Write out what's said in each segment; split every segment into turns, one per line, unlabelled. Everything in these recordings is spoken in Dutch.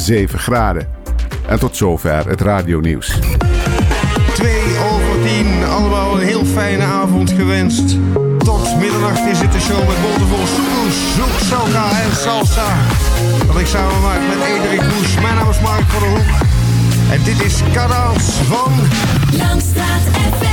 7 graden. En tot zover het radionieuws.
2 over 10, allemaal een heel fijne avond gewenst. Tot middernacht is het de show met boordevol soekoes, zoek, salsa en salsa. Dat ik samen maak met Ederik Boes, Mijn naam is Mark van der Hoek. En dit is kanaals van...
Langstraat FM.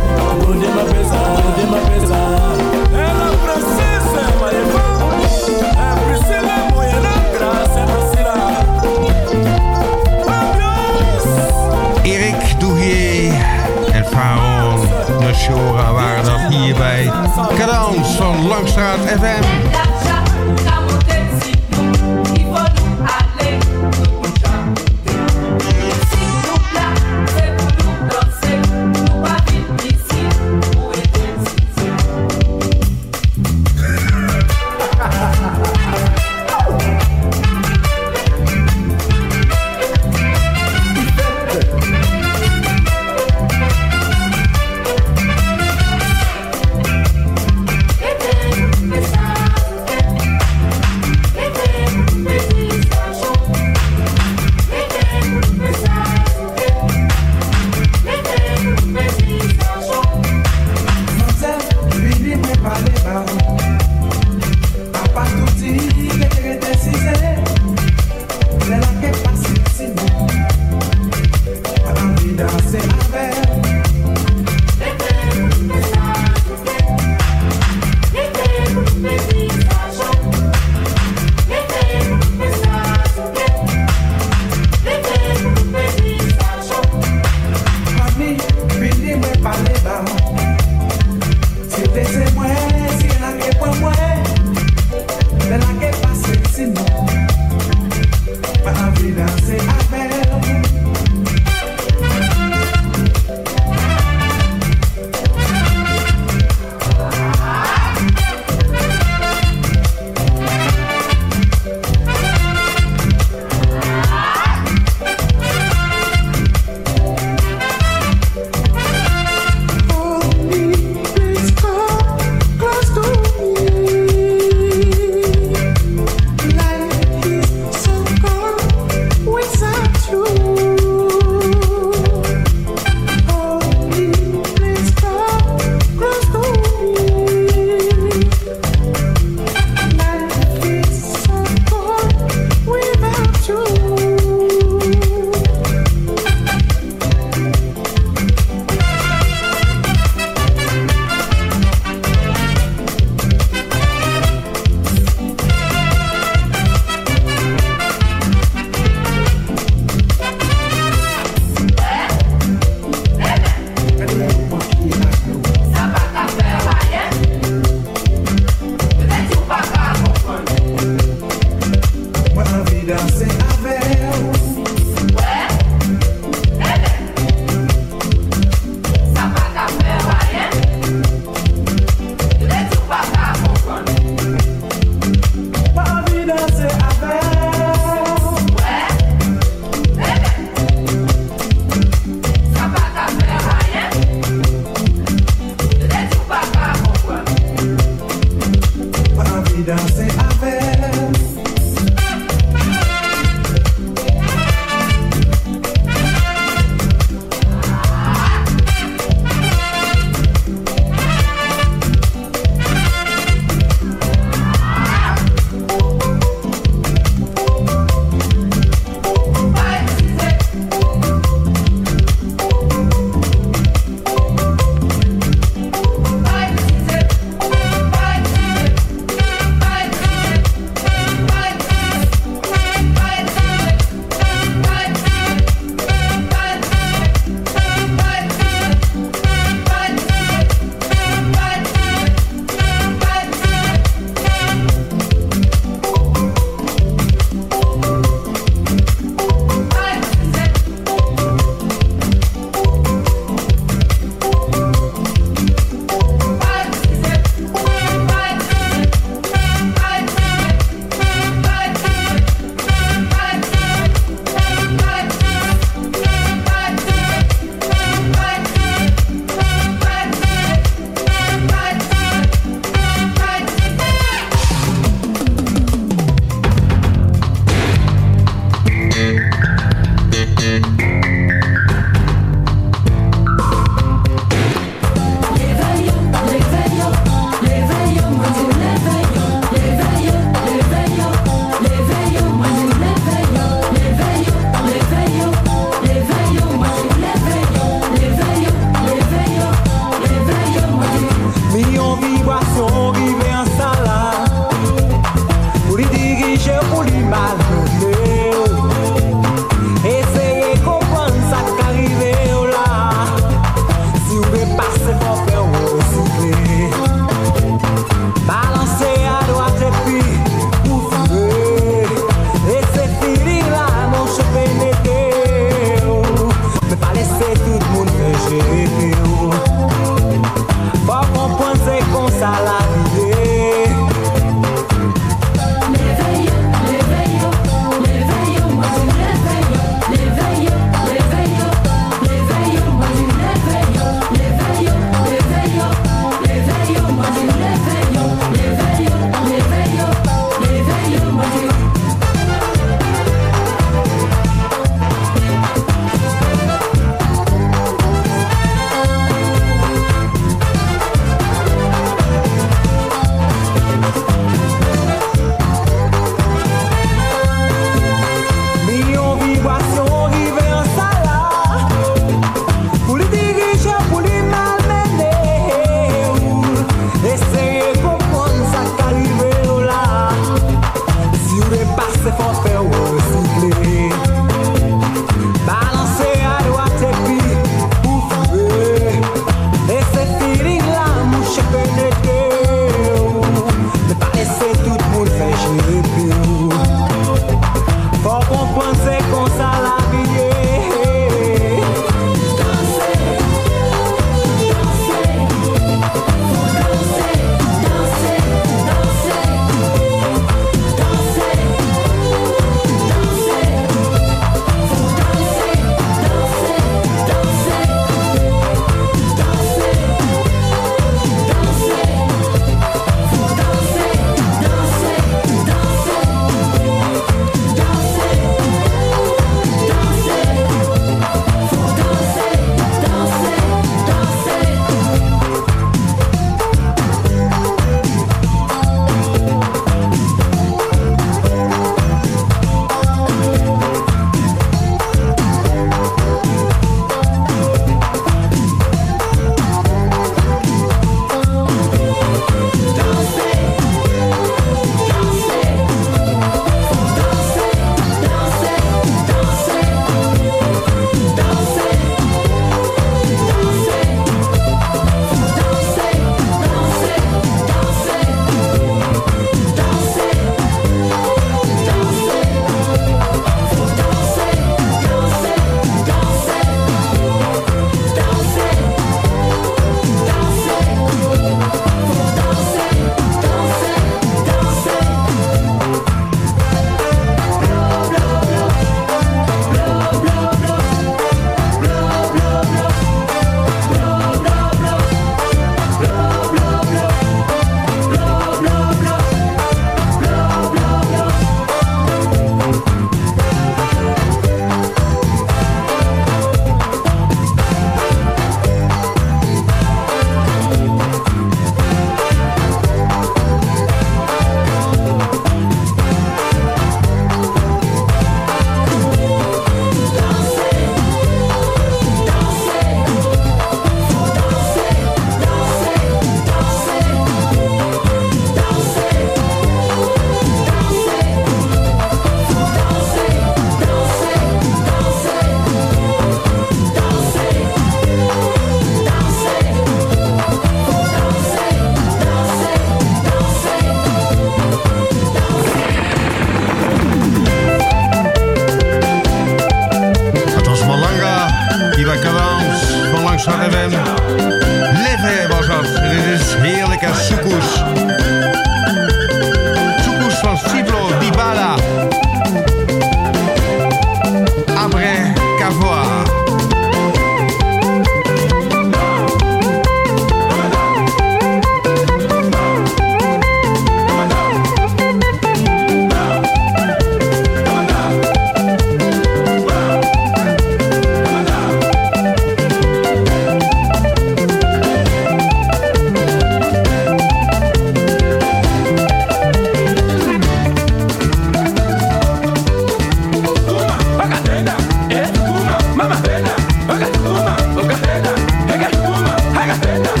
Hágase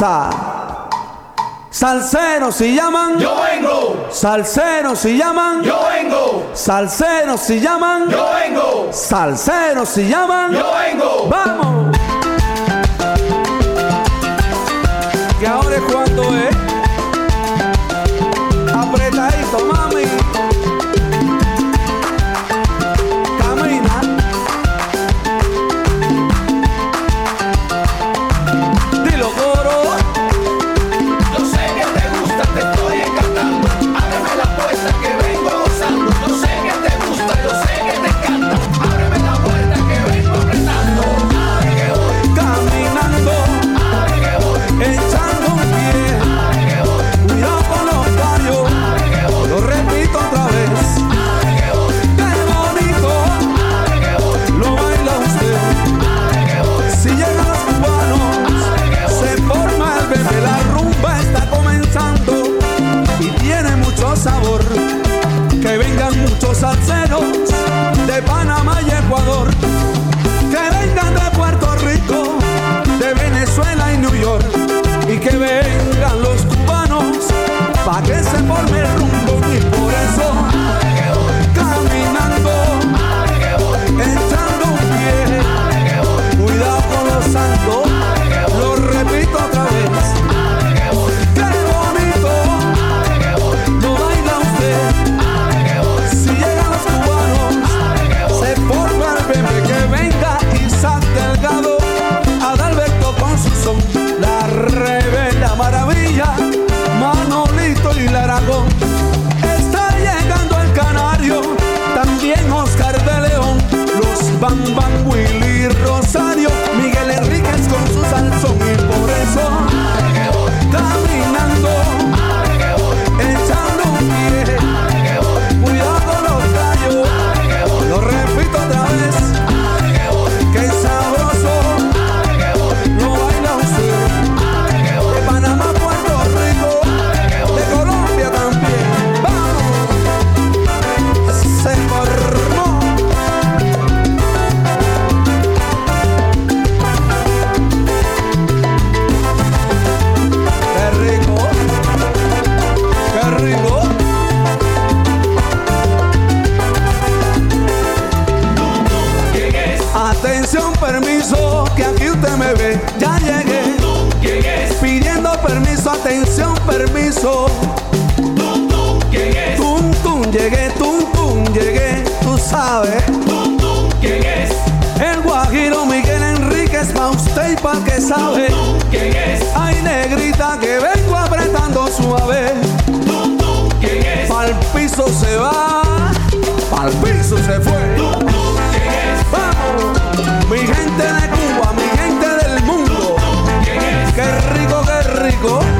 casa. Salseros si llaman.
Yo vengo.
Salseros si llaman.
Yo vengo.
Salseros si llaman.
Yo vengo.
Salseros si llaman.
Yo vengo.
Vamos. Que ahora es cuando es. llegué, tum, tum, llegué, tú sabes. Tum, tum, llegué. El guajiro Miguel Enríquez, pa' usted y pa' que sabe. Tum, tum, llegué. Ay, negrita, que vengo apretando suave. Tum, tum, llegué. Pa'l piso se va, pa'l piso se fue. Tum, tum, llegué. Vamos, mi gente de Cuba, mi gente del mundo. Tum, tum, llegué. Qué rico, qué rico.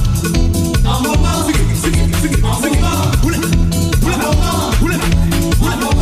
Mama, mama, sing it,
sing it, sing it, sing it, mama. It.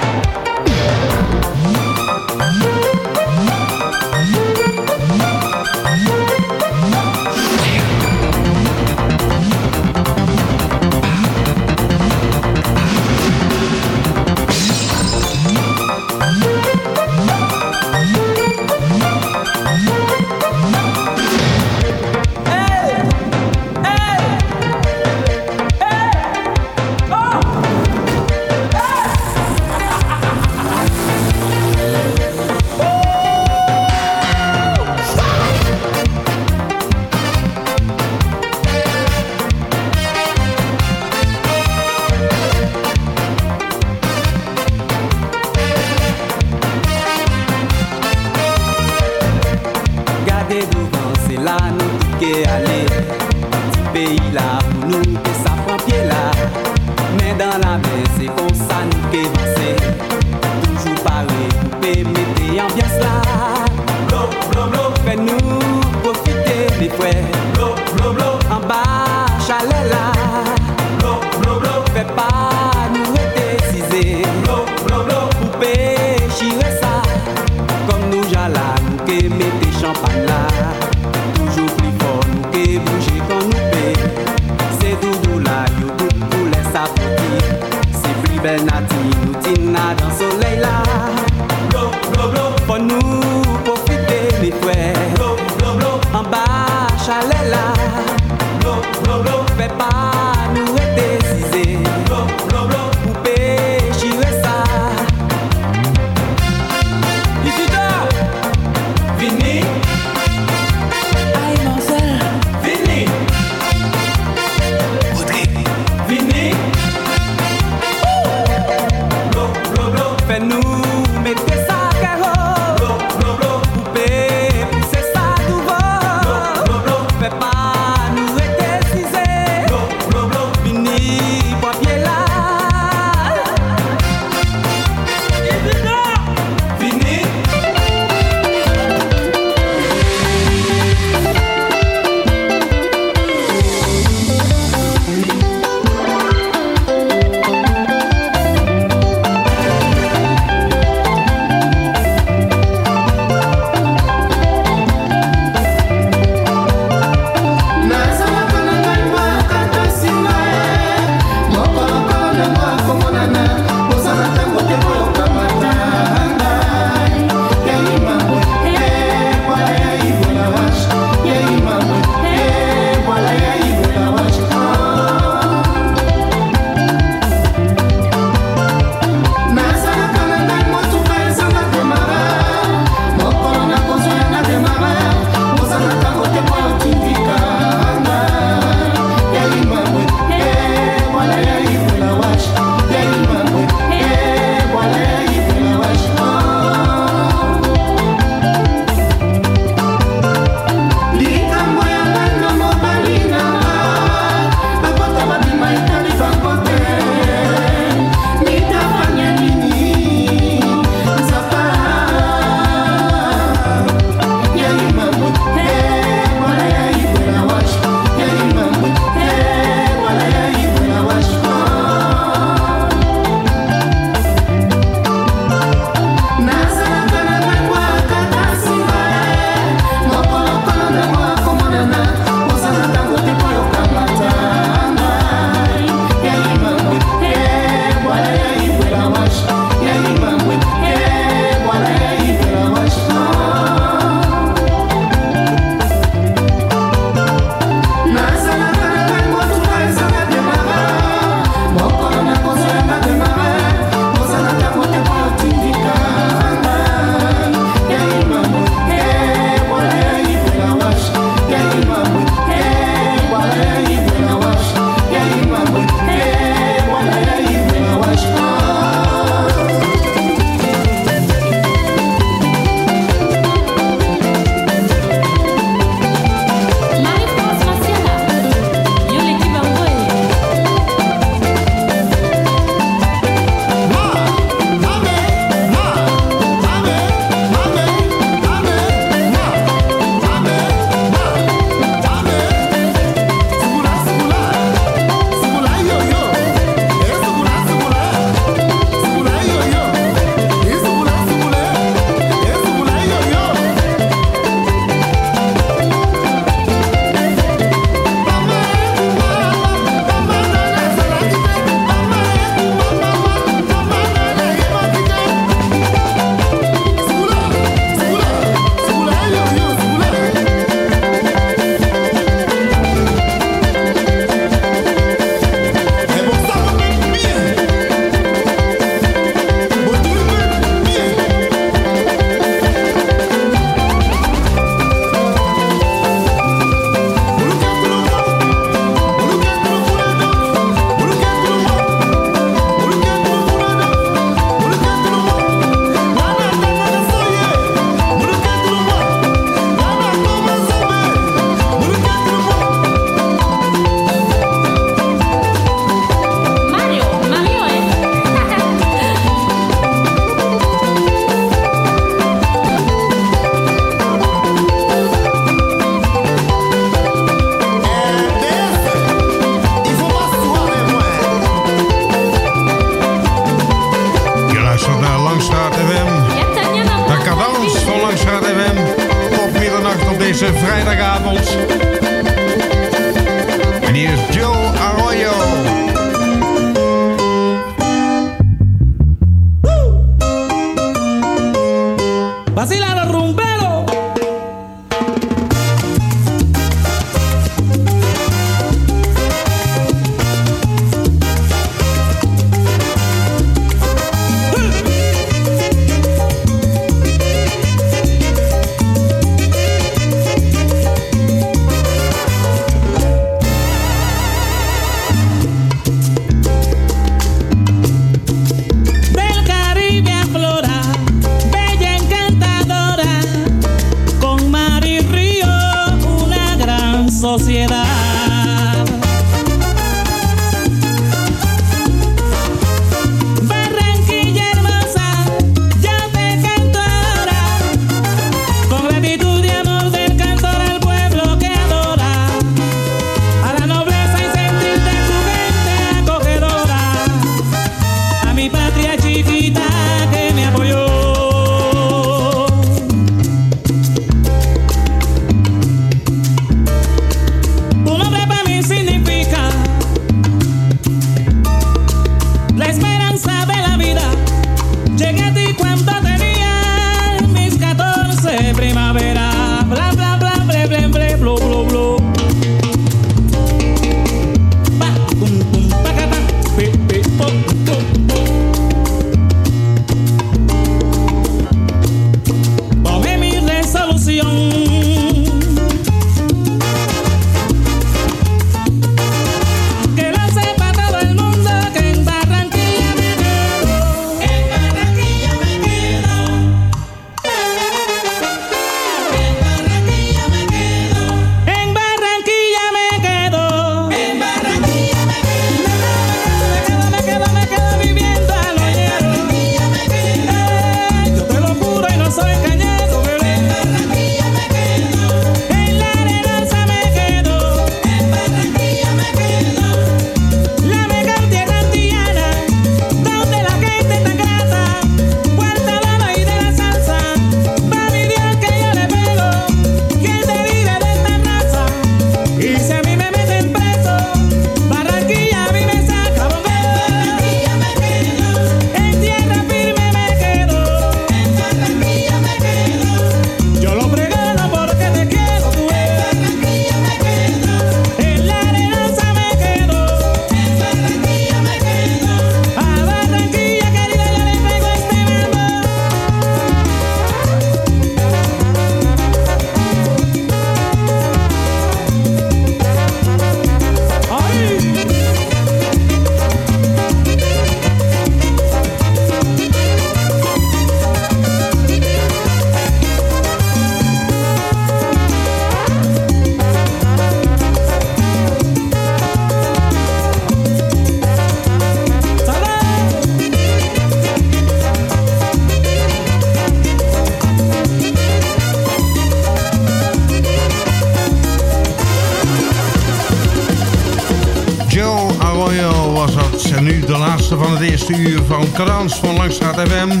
FM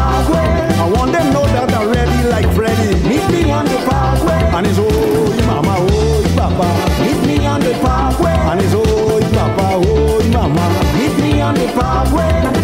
parkway. I want them know that I'm ready like Freddy. Meet me on the parkway. And it's oh, mama, oh, papa. Meet me on the parkway. And it's oh, papa, oh, mama. Meet me on the parkway.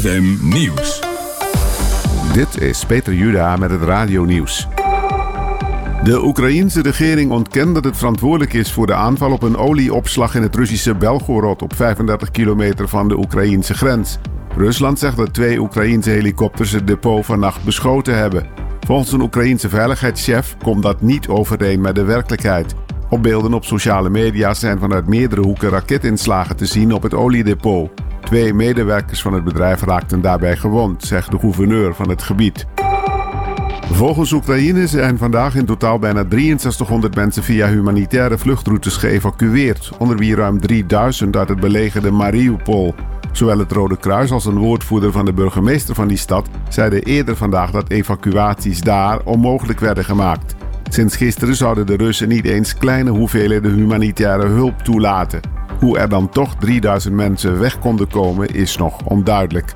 FM Nieuws.
Dit is Peter Juda met het Radio Nieuws. De Oekraïense regering ontkent dat het verantwoordelijk is voor de aanval op een olieopslag in het Russische Belgorod op 35 kilometer van de Oekraïense grens. Rusland zegt dat twee Oekraïense helikopters het depot vannacht beschoten hebben. Volgens een Oekraïense veiligheidschef komt dat niet overeen met de werkelijkheid. Op beelden op sociale media zijn vanuit meerdere hoeken raketinslagen te zien op het oliedepot. Twee medewerkers van het bedrijf raakten daarbij gewond, zegt de gouverneur van het gebied. Volgens Oekraïne zijn vandaag in totaal bijna 6300 mensen via humanitaire vluchtroutes geëvacueerd, onder wie ruim 3000 uit het belegerde Mariupol. Zowel het Rode Kruis als een woordvoerder van de burgemeester van die stad zeiden eerder vandaag dat evacuaties daar onmogelijk werden gemaakt. Sinds gisteren zouden de Russen niet eens kleine hoeveelheden humanitaire hulp toelaten. Hoe er dan toch 3000 mensen weg konden komen is nog onduidelijk.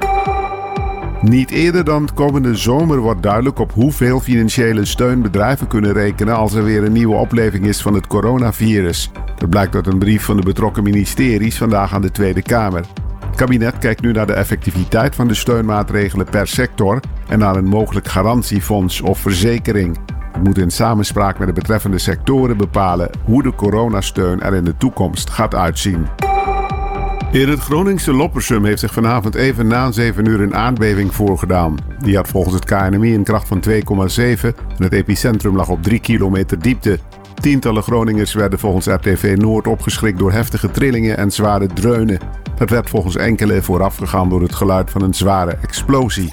Niet eerder dan komende zomer wordt duidelijk op hoeveel financiële steun bedrijven kunnen rekenen als er weer een nieuwe opleving is van het coronavirus. Dat blijkt uit een brief van de betrokken ministeries vandaag aan de Tweede Kamer. Het kabinet kijkt nu naar de effectiviteit van de steunmaatregelen per sector en naar een mogelijk garantiefonds of verzekering. Het moet in samenspraak met de betreffende sectoren bepalen hoe de coronasteun er in de toekomst gaat uitzien. In het Groningse Loppersum heeft zich vanavond even na 7 uur een aardbeving voorgedaan. Die had volgens het KNMI een kracht van 2,7 en het epicentrum lag op 3 kilometer diepte. Tientallen Groningers werden volgens RTV Noord opgeschrikt door heftige trillingen en zware dreunen. Dat werd volgens enkele voorafgegaan door het geluid van een zware explosie.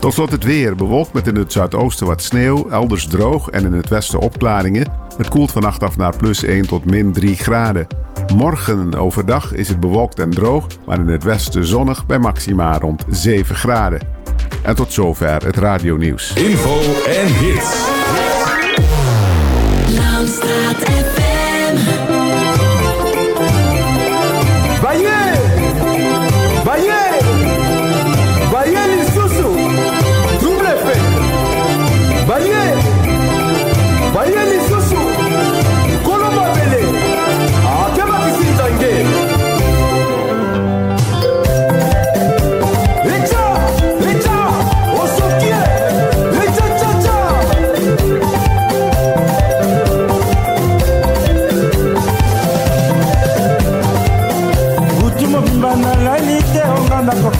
Tot slot het weer. Bewolkt met in het zuidoosten wat sneeuw, elders droog en in het westen opklaringen. Het koelt vannacht af naar plus 1 tot min 3 graden. Morgen overdag is het bewolkt en droog, maar in het westen zonnig bij maxima rond 7 graden. En tot zover het radionieuws.
Info en hits.
Langstraat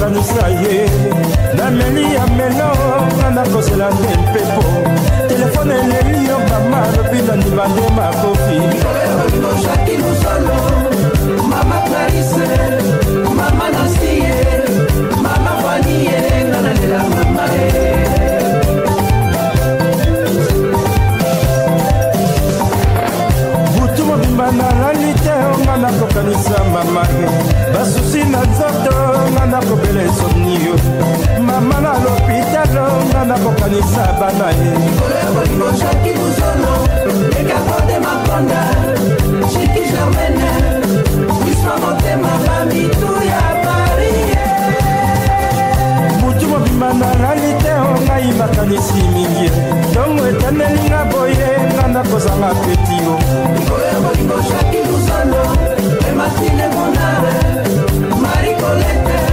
onga nakokanisa ye nameli ya melo nga nakozela nde mpepo. Telefone eleli yo mama alobi na ndima nde makofi.
Jackie Luzolo, Mama Clarice, Mama Nasie, Mama Fanie, Nanalela Mama
butu nalali te nga na kokanisa mama basusi na nzoto nga na kobela esomni yo mama na lopitalo nga na kokanisa bana ye
Chiki Germaine, Wisma Motema, Mami,
Tuya, Paris. Mutu mobima na nayibakanisi mingi. Ntongo etemelinga boye nganda kozanga petio.
Ngoya bolingo jaki luzalo ematine monare
marikolete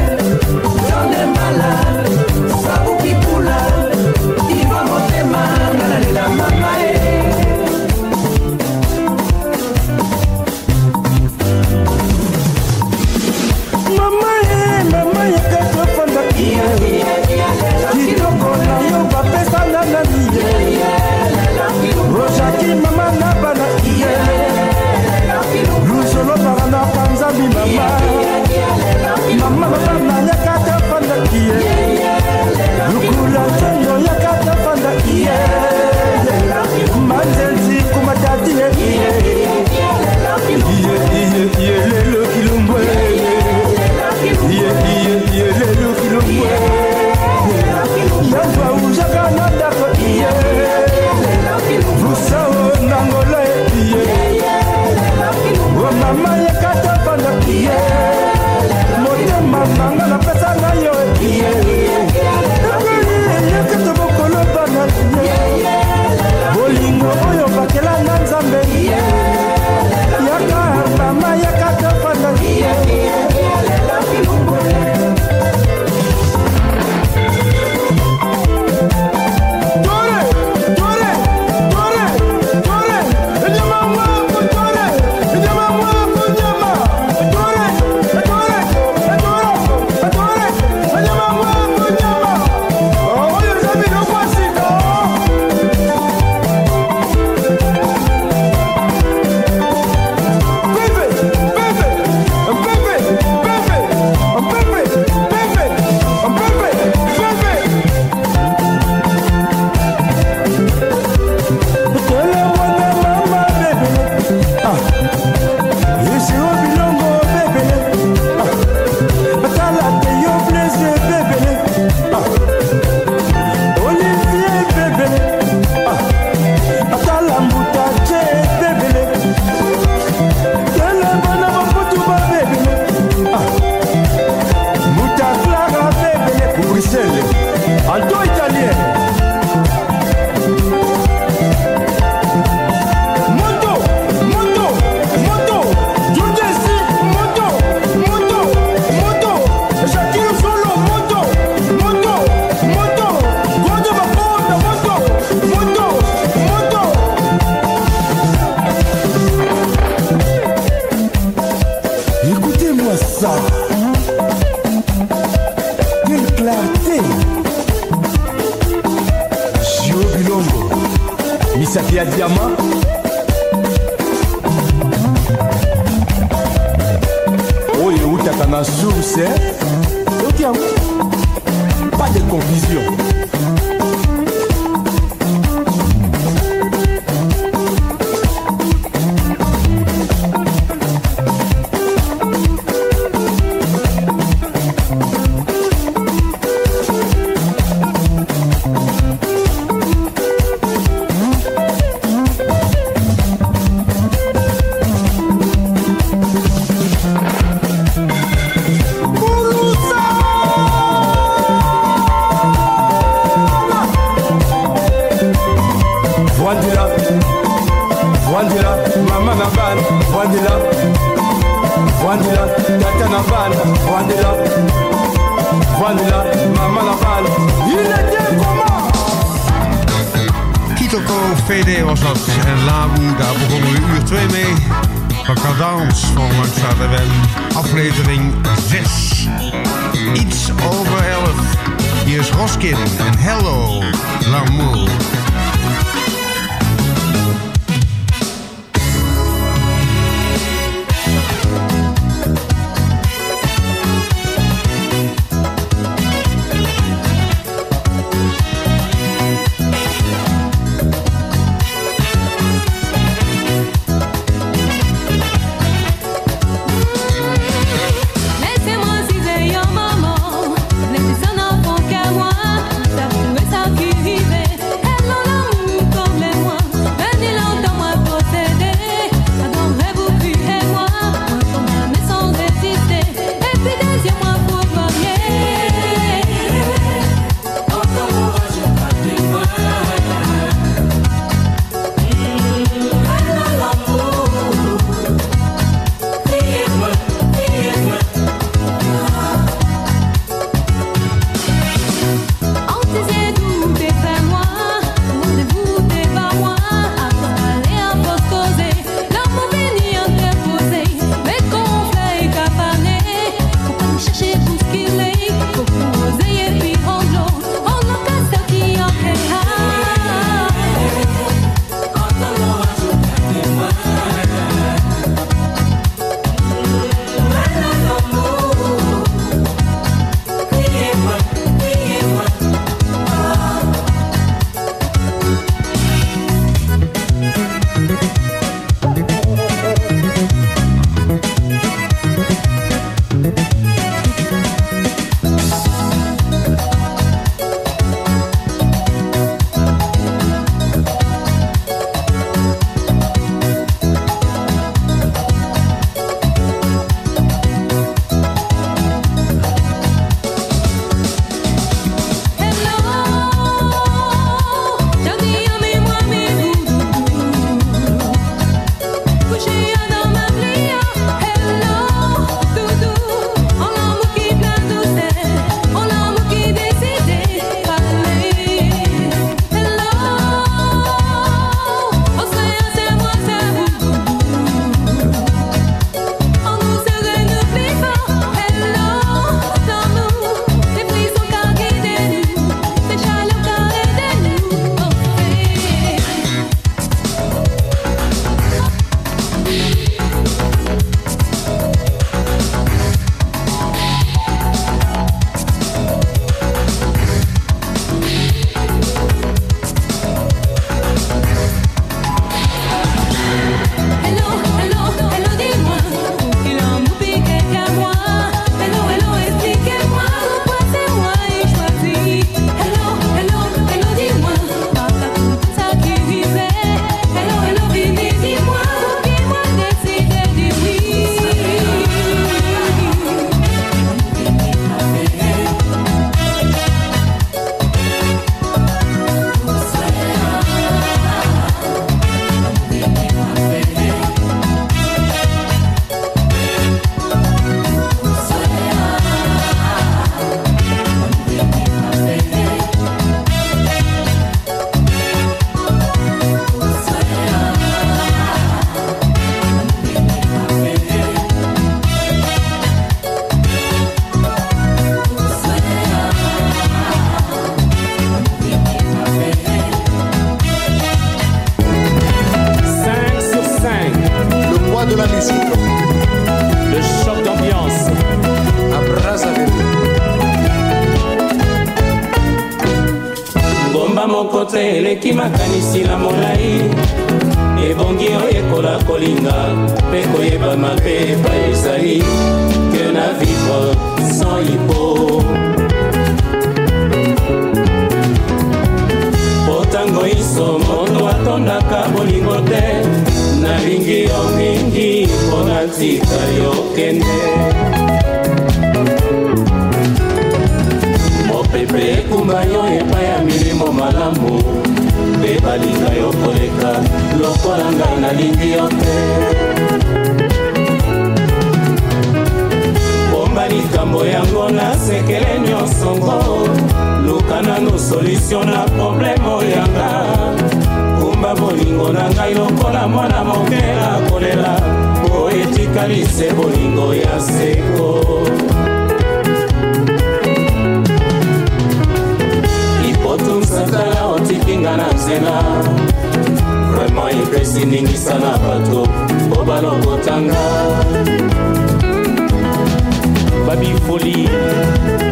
Música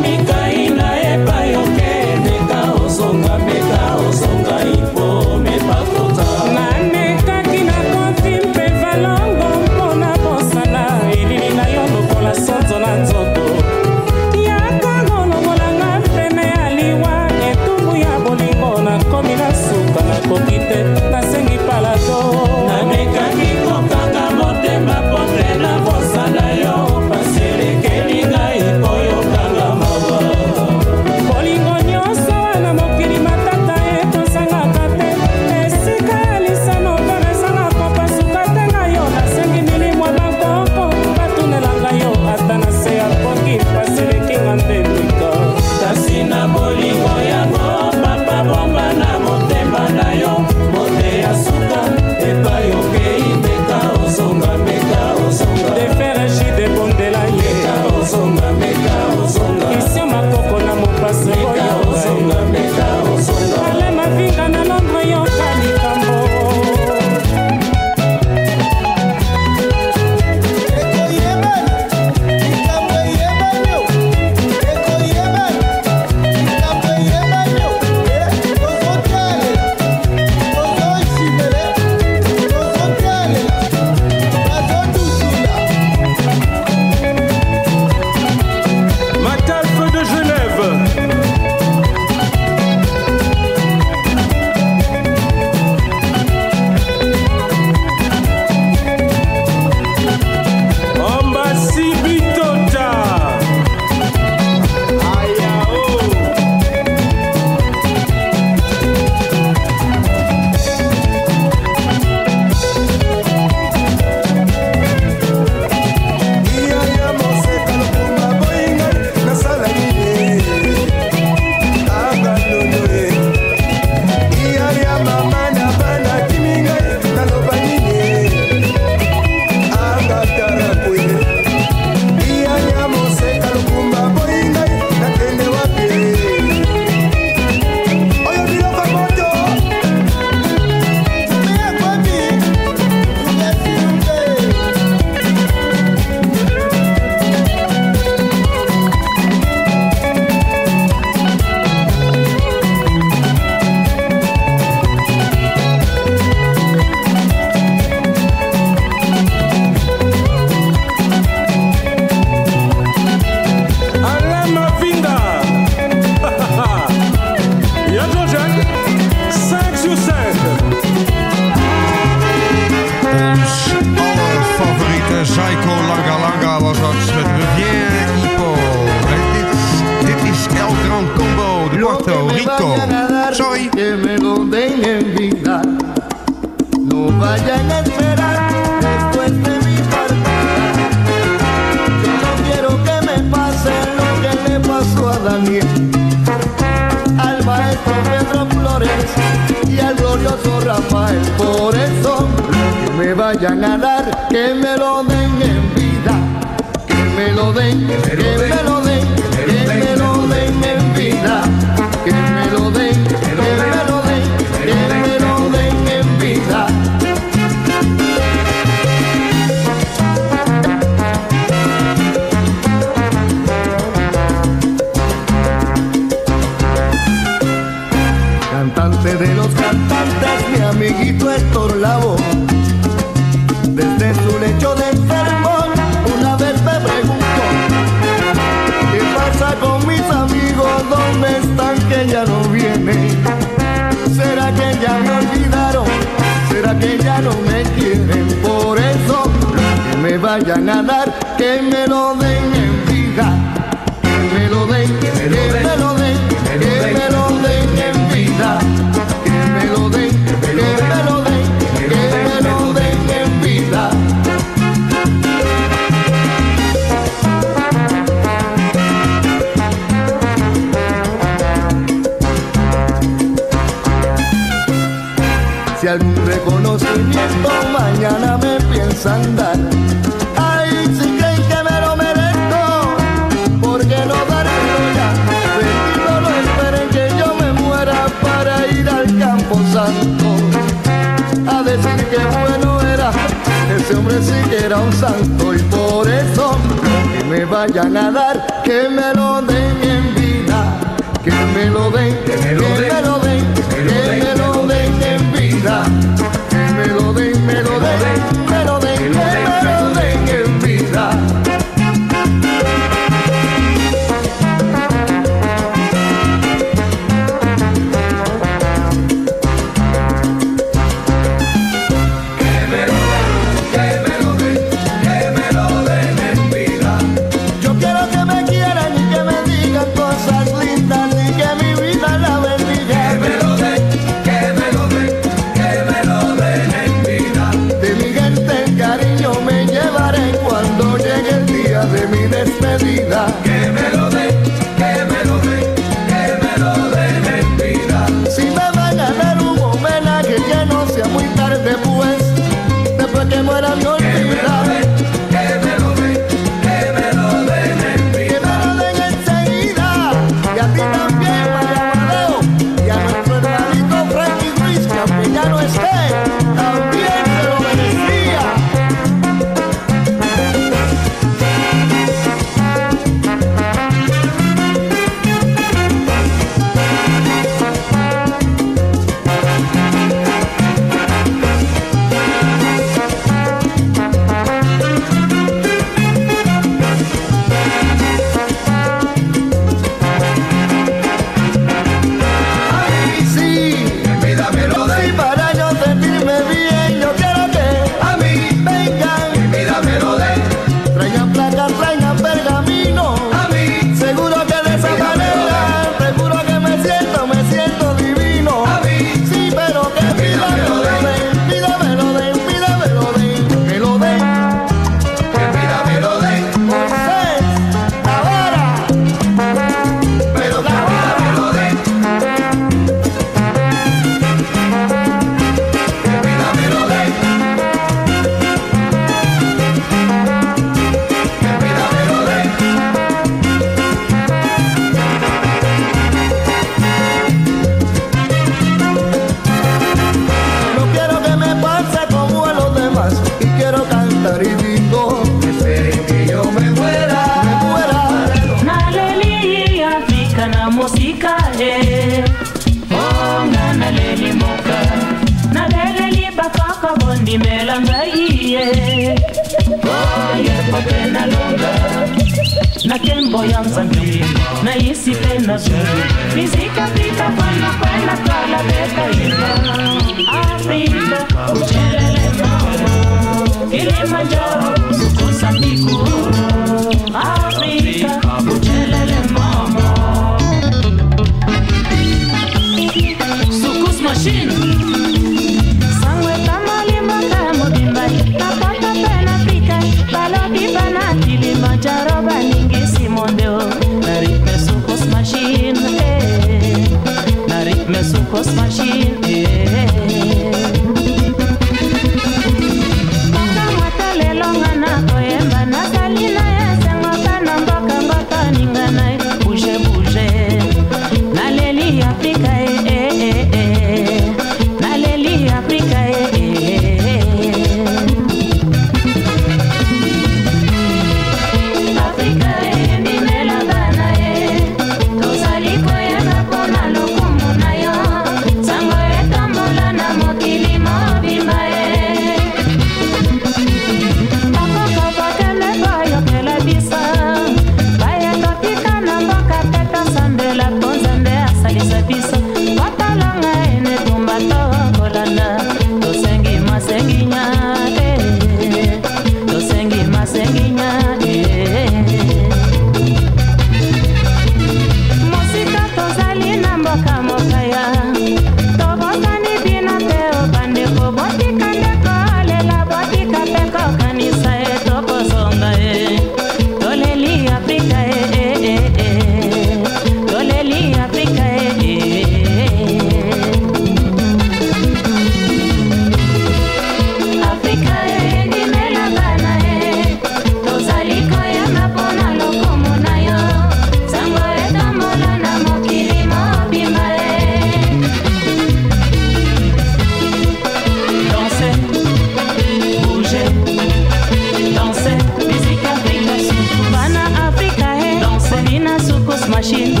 you.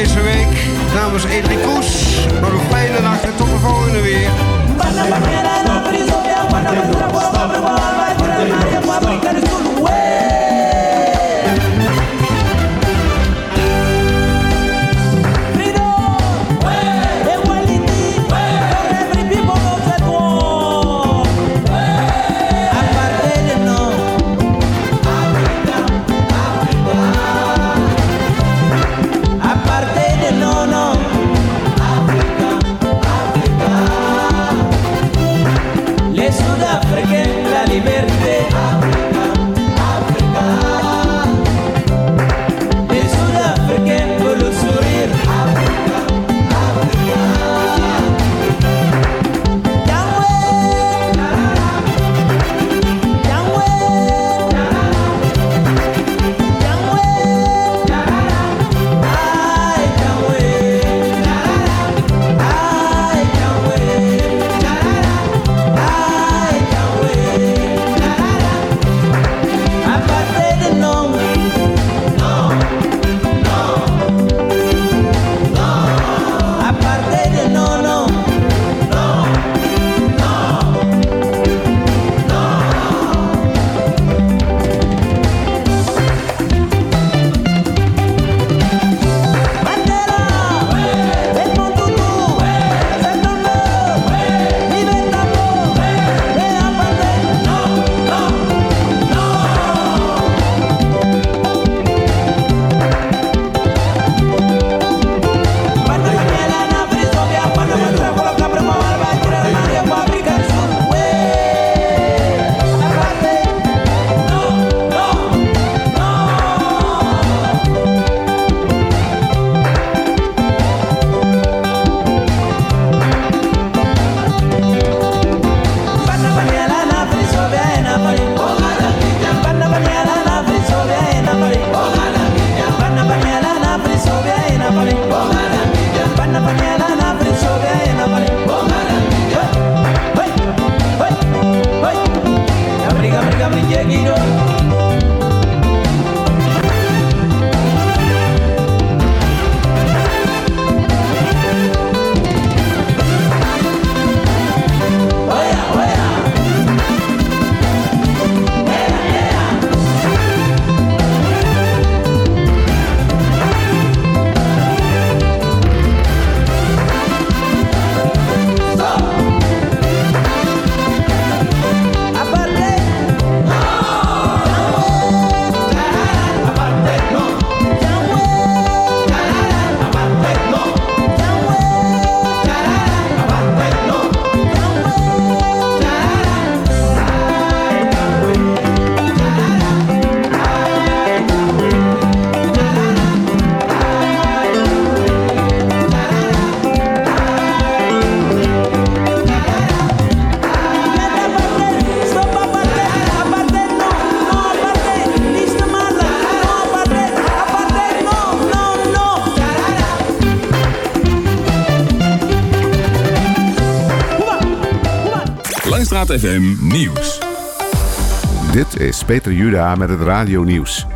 deze
week.
Namens Edri Koes. Nog een fijne nacht en tot de volgende weer.
FM Nieuws.
Dit is Peter Juda met het Radio Nieuws.